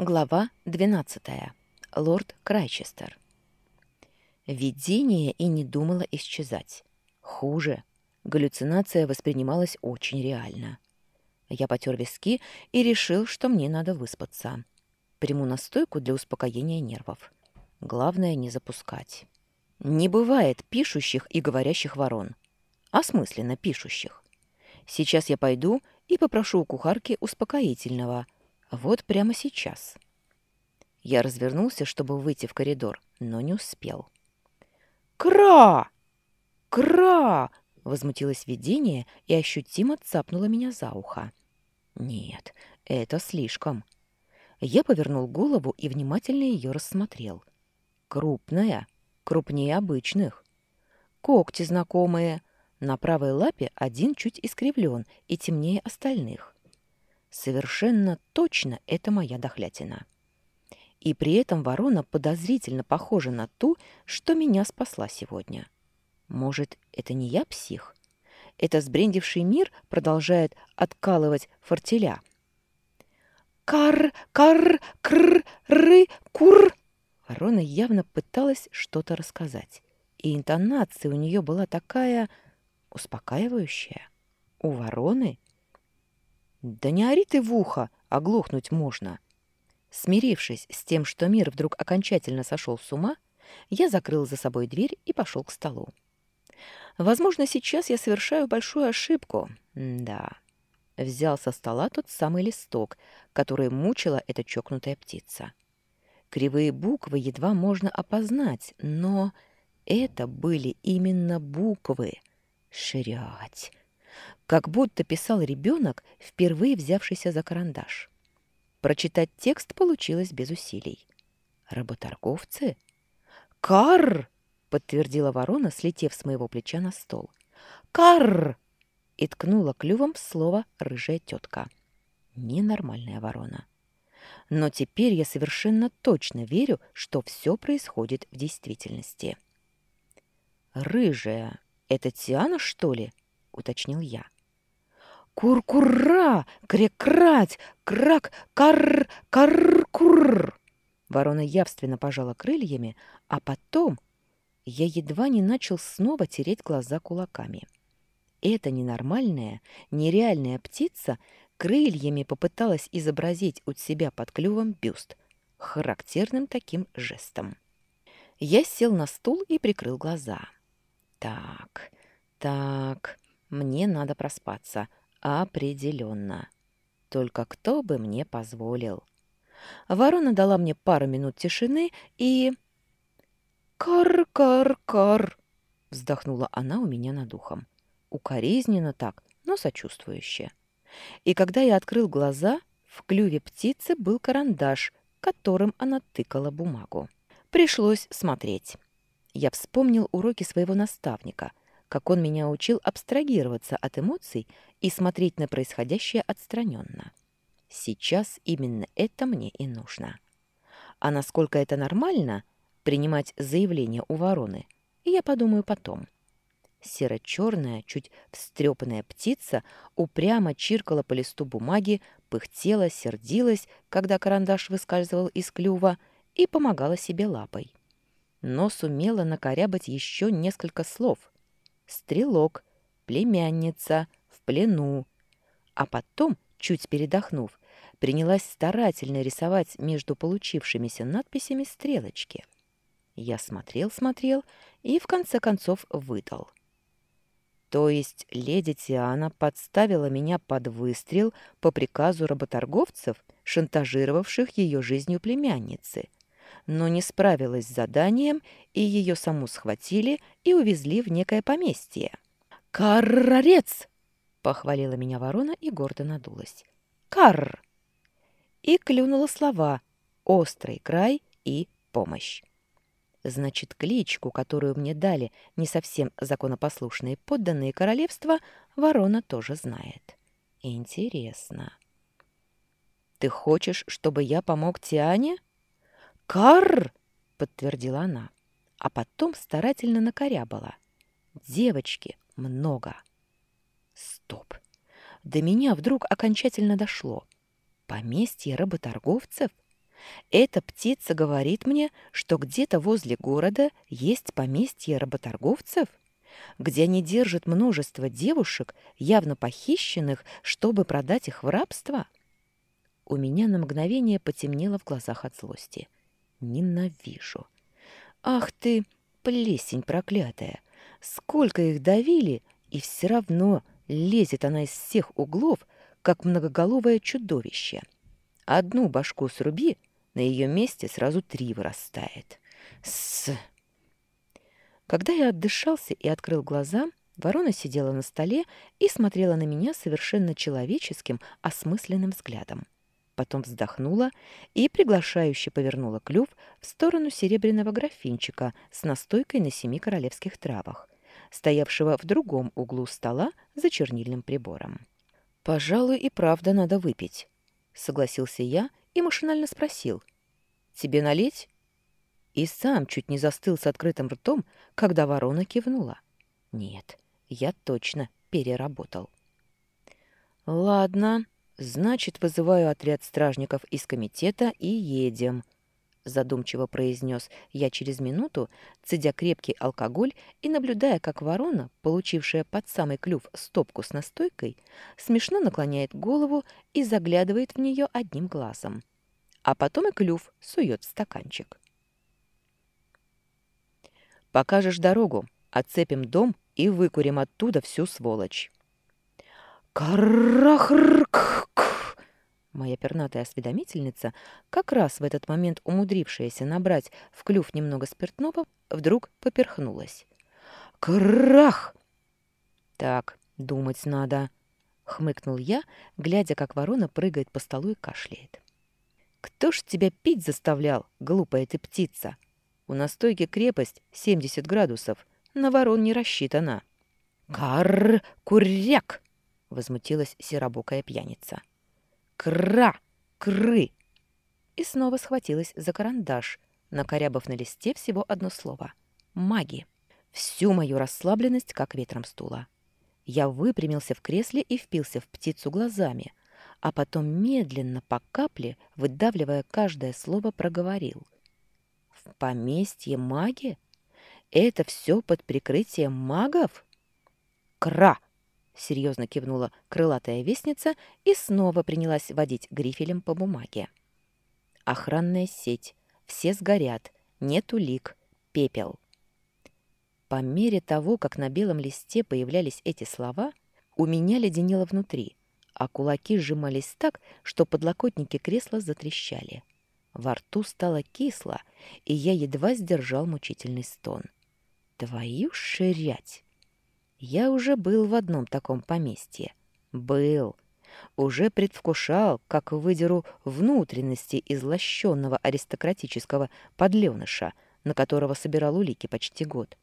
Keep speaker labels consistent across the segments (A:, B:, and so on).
A: Глава 12. Лорд Крайчестер. Видение и не думало исчезать. Хуже. Галлюцинация воспринималась очень реально. Я потер виски и решил, что мне надо выспаться. Приму настойку для успокоения нервов. Главное не запускать. Не бывает пишущих и говорящих ворон. Осмысленно пишущих. Сейчас я пойду и попрошу у кухарки успокоительного — вот прямо сейчас. Я развернулся, чтобы выйти в коридор, но не успел. «Кра! Кра!» — возмутилось видение и ощутимо цапнуло меня за ухо. «Нет, это слишком». Я повернул голову и внимательно ее рассмотрел. Крупная, крупнее обычных. Когти знакомые. На правой лапе один чуть искривлен и темнее остальных. Совершенно точно это моя дохлятина. И при этом ворона подозрительно похожа на ту, что меня спасла сегодня. Может, это не я псих? Это сбрендивший мир продолжает откалывать фортеля. «Кар, кар, кр, ры, кур!» Ворона явно пыталась что-то рассказать. И интонация у нее была такая успокаивающая. У вороны да не ори ты в ухо, оглохнуть можно. Смирившись с тем, что мир вдруг окончательно сошел с ума, я закрыл за собой дверь и пошел к столу. Возможно, сейчас я совершаю большую ошибку. М да. Взял со стола тот самый листок, который мучила эта чокнутая птица. Кривые буквы едва можно опознать, но это были именно буквы. Ширять как будто писал ребенок, впервые взявшийся за карандаш. Прочитать текст получилось без усилий. «Работорговцы?» «Карр!» — подтвердила ворона, слетев с моего плеча на стол. «Карр!» — и ткнула клювом слово «рыжая тетка». Ненормальная ворона. Но теперь я совершенно точно верю, что все происходит в действительности. «Рыжая — это Тиана, что ли?» — уточнил я. «Кур-кура! Крекрать! Крак! Кар! Кар-кур!» Ворона явственно пожала крыльями, а потом я едва не начал снова тереть глаза кулаками. Эта ненормальная, нереальная птица крыльями попыталась изобразить у себя под клювом бюст, характерным таким жестом. Я сел на стул и прикрыл глаза. «Так, так...» Мне надо проспаться. Определенно. Только кто бы мне позволил? Ворона дала мне пару минут тишины и... «Кар-кар-кар!» — вздохнула она у меня над ухом. Укоризненно так, но сочувствующе. И когда я открыл глаза, в клюве птицы был карандаш, которым она тыкала бумагу. Пришлось смотреть. Я вспомнил уроки своего наставника, как он меня учил абстрагироваться от эмоций и смотреть на происходящее отстраненно. Сейчас именно это мне и нужно. А насколько это нормально принимать заявление у вороны, я подумаю потом. Серо-черная, чуть встрепанная птица упрямо чиркала по листу бумаги, пыхтела, сердилась, когда карандаш выскальзывал из клюва, и помогала себе лапой. Но сумела накорябать еще несколько слов — стрелок, племянница, в плену. А потом, чуть передохнув, принялась старательно рисовать между получившимися надписями стрелочки. Я смотрел-смотрел и в конце концов выдал. То есть леди Тиана подставила меня под выстрел по приказу работорговцев, шантажировавших ее жизнью племянницы — но не справилась с заданием, и ее саму схватили и увезли в некое поместье. «Каррорец!» — похвалила меня ворона и гордо надулась. «Карр!» И клюнула слова «острый край» и «помощь». Значит, кличку, которую мне дали не совсем законопослушные подданные королевства, ворона тоже знает. Интересно. «Ты хочешь, чтобы я помог Тиане?» «Карр!» — подтвердила она, а потом старательно накорябала. «Девочки, много!» «Стоп!» До меня вдруг окончательно дошло. Поместье работорговцев? Эта птица говорит мне, что где-то возле города есть поместье работорговцев, где они держат множество девушек, явно похищенных, чтобы продать их в рабство. У меня на мгновение потемнело в глазах от злости. Ненавижу. Ах ты, плесень проклятая! Сколько их давили, и все равно лезет она из всех углов, как многоголовое чудовище. Одну башку сруби, на ее месте сразу три вырастает. С. Когда я отдышался и открыл глаза, ворона сидела на столе и смотрела на меня совершенно человеческим, осмысленным взглядом. Потом вздохнула и приглашающе повернула клюв в сторону серебряного графинчика с настойкой на семи королевских травах, стоявшего в другом углу стола за чернильным прибором. «Пожалуй, и правда надо выпить», — согласился я и машинально спросил. «Тебе налить?» И сам чуть не застыл с открытым ртом, когда ворона кивнула. «Нет, я точно переработал». «Ладно, значит, вызываю отряд стражников из комитета и едем», — задумчиво произнес я через минуту, цедя крепкий алкоголь и наблюдая, как ворона, получившая под самый клюв стопку с настойкой, смешно наклоняет голову и заглядывает в нее одним глазом а потом и клюв сует в стаканчик. «Покажешь дорогу, отцепим дом и выкурим оттуда всю сволочь». «Карахрк!» Моя пернатая осведомительница, как раз в этот момент умудрившаяся набрать в клюв немного спиртного, вдруг поперхнулась. «Крах!» «Так, думать надо», — хмыкнул я, глядя, как ворона прыгает по столу и кашляет. Кто ж тебя пить заставлял, глупая ты птица? У настойки крепость 70 градусов, на ворон не рассчитана. Карр, куряк! Возмутилась серобокая пьяница. Кра, кры! И снова схватилась за карандаш, накорябав на листе всего одно слово маги. Всю мою расслабленность как ветром стула. Я выпрямился в кресле и впился в птицу глазами, а потом медленно по капле, выдавливая каждое слово, проговорил. «В поместье маги? Это все под прикрытием магов?» «Кра!» — серьезно кивнула крылатая вестница и снова принялась водить грифелем по бумаге. «Охранная сеть. Все сгорят. Нет улик. Пепел». По мере того, как на белом листе появлялись эти слова, у меня леденело внутри — а кулаки сжимались так, что подлокотники кресла затрещали. Во рту стало кисло, и я едва сдержал мучительный стон. «Твою ширять!» Я уже был в одном таком поместье. Был. Уже предвкушал, как выдеру внутренности излощенного аристократического подленыша, на которого собирал улики почти год.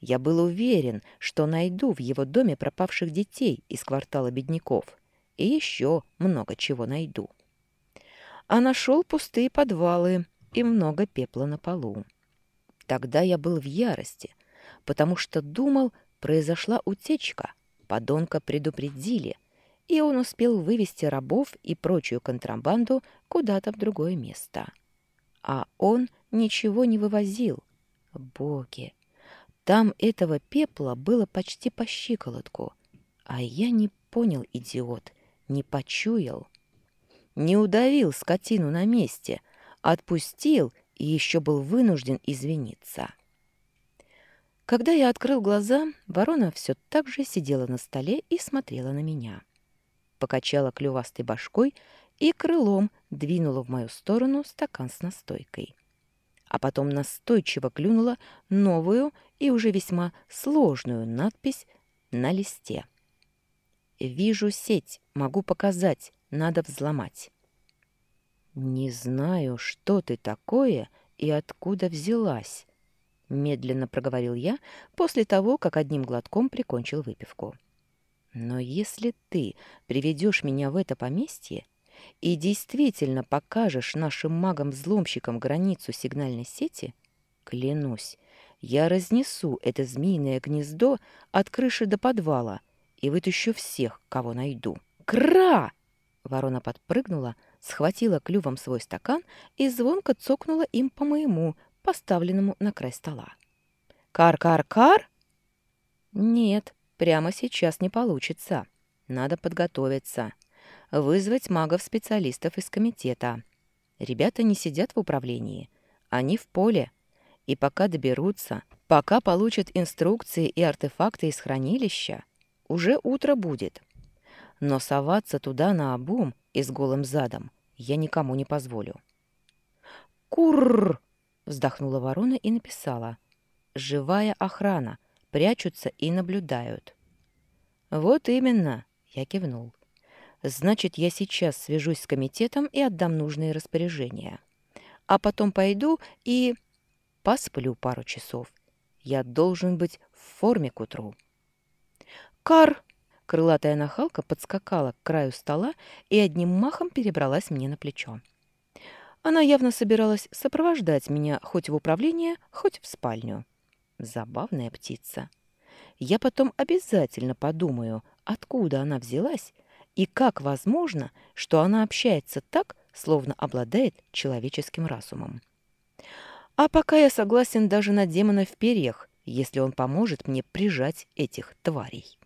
A: Я был уверен, что найду в его доме пропавших детей из квартала бедняков и еще много чего найду. А нашел пустые подвалы и много пепла на полу. Тогда я был в ярости, потому что думал, произошла утечка, подонка предупредили, и он успел вывести рабов и прочую контрабанду куда-то в другое место. А он ничего не вывозил. Боги! Там этого пепла было почти по щиколотку, а я не понял, идиот, не почуял. Не удавил скотину на месте, отпустил и еще был вынужден извиниться. Когда я открыл глаза, ворона все так же сидела на столе и смотрела на меня. Покачала клювастой башкой и крылом двинула в мою сторону стакан с настойкой. А потом настойчиво клюнула новую и уже весьма сложную надпись на листе — Вижу сеть, могу показать, надо взломать. Не знаю, что ты такое и откуда взялась, медленно проговорил я после того, как одним глотком прикончил выпивку. Но если ты приведешь меня в это поместье и действительно покажешь нашим магам-взломщикам границу сигнальной сети, клянусь, я разнесу это змеиное гнездо от крыши до подвала — и вытащу всех, кого найду. Кра! Ворона подпрыгнула, схватила клювом свой стакан и звонко цокнула им по моему, поставленному на край стола. «Кар-кар-кар?» «Нет, прямо сейчас не получится. Надо подготовиться. Вызвать магов-специалистов из комитета. Ребята не сидят в управлении. Они в поле. И пока доберутся, пока получат инструкции и артефакты из хранилища, уже утро будет. Но соваться туда на обум и с голым задом я никому не позволю. «Курррр!» — вздохнула ворона и написала. «Живая охрана. Прячутся и наблюдают». «Вот именно!» — я кивнул. «Значит, я сейчас свяжусь с комитетом и отдам нужные распоряжения. А потом пойду и...» Посплю пару часов. Я должен быть в форме к утру. «Кар!» Крылатая нахалка подскакала к краю стола и одним махом перебралась мне на плечо. Она явно собиралась сопровождать меня хоть в управление, хоть в спальню. Забавная птица. Я потом обязательно подумаю, откуда она взялась и как возможно, что она общается так, словно обладает человеческим разумом. А пока я согласен даже на демона в перьях, если он поможет мне прижать этих тварей.